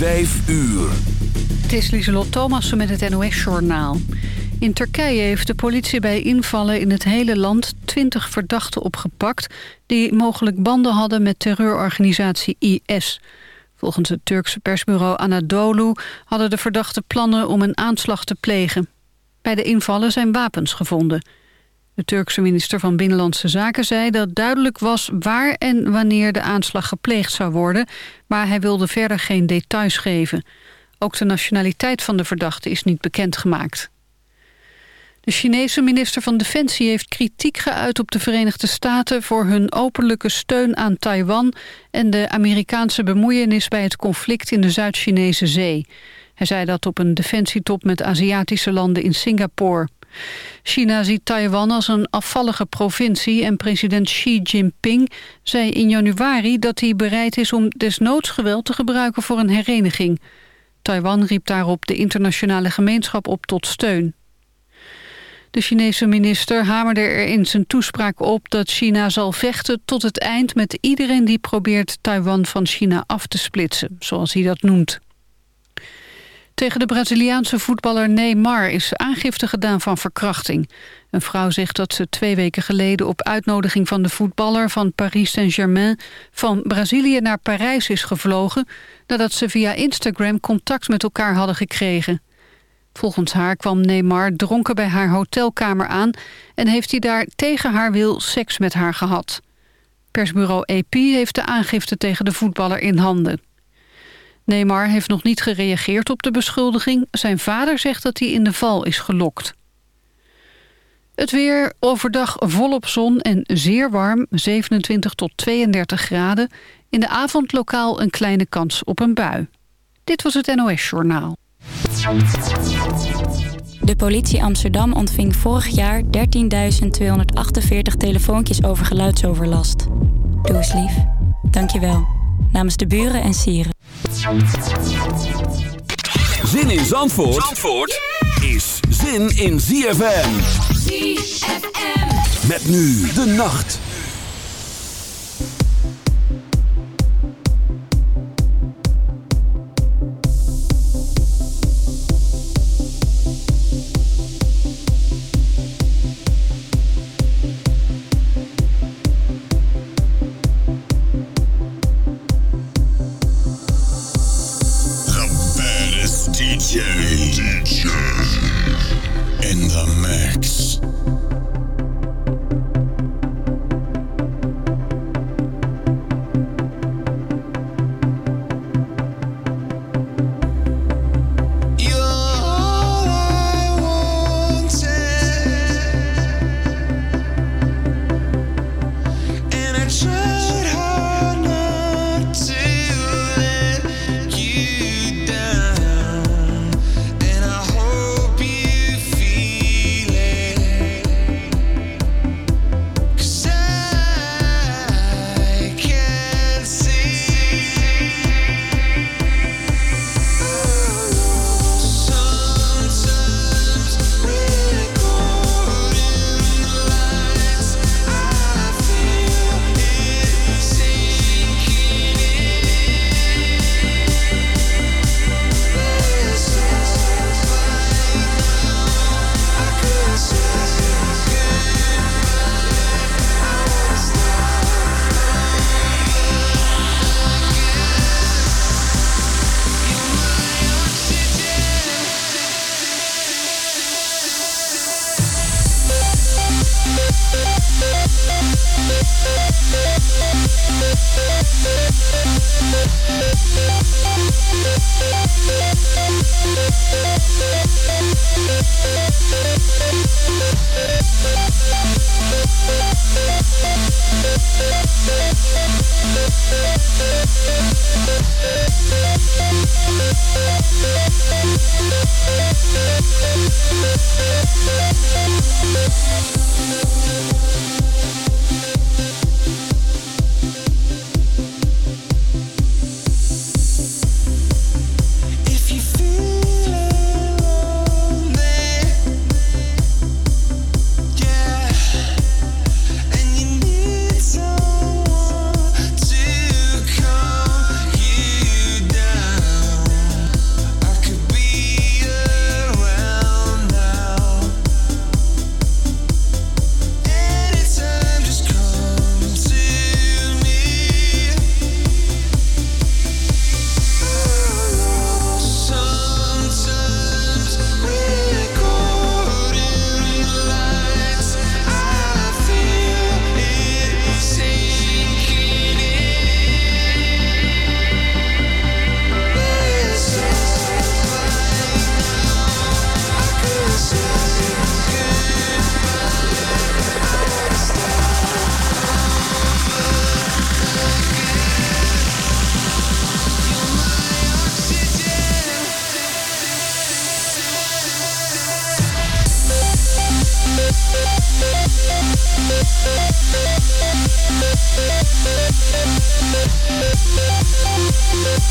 Vijf uur. Het is Lieselot Thomassen met het NOS-journaal. In Turkije heeft de politie bij invallen in het hele land 20 verdachten opgepakt... die mogelijk banden hadden met terreurorganisatie IS. Volgens het Turkse persbureau Anadolu hadden de verdachten plannen om een aanslag te plegen. Bij de invallen zijn wapens gevonden. De Turkse minister van Binnenlandse Zaken zei dat duidelijk was waar en wanneer de aanslag gepleegd zou worden, maar hij wilde verder geen details geven. Ook de nationaliteit van de verdachte is niet bekendgemaakt. De Chinese minister van Defensie heeft kritiek geuit op de Verenigde Staten... voor hun openlijke steun aan Taiwan... en de Amerikaanse bemoeienis bij het conflict in de Zuid-Chinese zee. Hij zei dat op een defensietop met Aziatische landen in Singapore. China ziet Taiwan als een afvallige provincie... en president Xi Jinping zei in januari dat hij bereid is... om desnoods geweld te gebruiken voor een hereniging. Taiwan riep daarop de internationale gemeenschap op tot steun. De Chinese minister hamerde er in zijn toespraak op dat China zal vechten tot het eind met iedereen die probeert Taiwan van China af te splitsen, zoals hij dat noemt. Tegen de Braziliaanse voetballer Neymar is aangifte gedaan van verkrachting. Een vrouw zegt dat ze twee weken geleden op uitnodiging van de voetballer van Paris Saint-Germain van Brazilië naar Parijs is gevlogen nadat ze via Instagram contact met elkaar hadden gekregen. Volgens haar kwam Neymar dronken bij haar hotelkamer aan... en heeft hij daar tegen haar wil seks met haar gehad. Persbureau AP heeft de aangifte tegen de voetballer in handen. Neymar heeft nog niet gereageerd op de beschuldiging. Zijn vader zegt dat hij in de val is gelokt. Het weer overdag volop zon en zeer warm, 27 tot 32 graden. In de avond lokaal een kleine kans op een bui. Dit was het NOS Journaal. De politie Amsterdam ontving vorig jaar 13.248 telefoontjes over geluidsoverlast. Doe eens lief. Dank je wel. Namens de buren en sieren. Zin in Zandvoort, Zandvoort is zin in ZFM. ZFM. Met nu de nacht.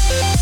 Thank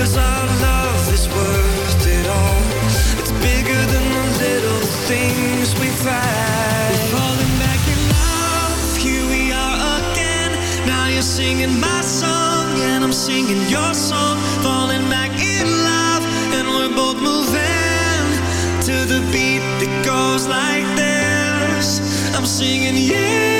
is worth it all. It's bigger than the little things we find. We're falling back in love. Here we are again. Now you're singing my song, and I'm singing your song. Falling back in love, and we're both moving to the beat that goes like this. I'm singing yeah.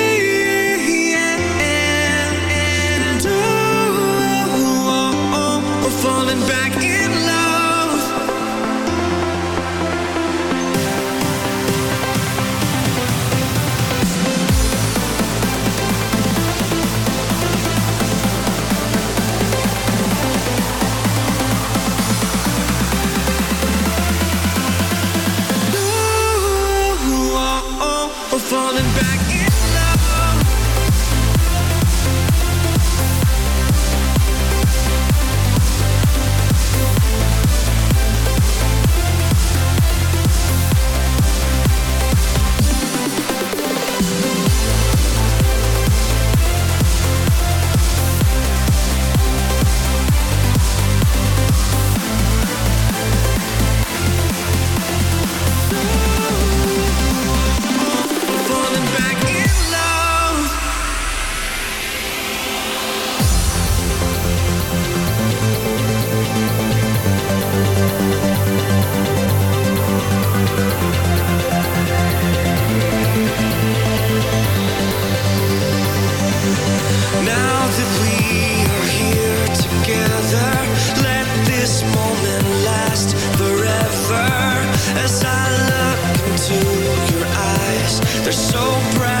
proud.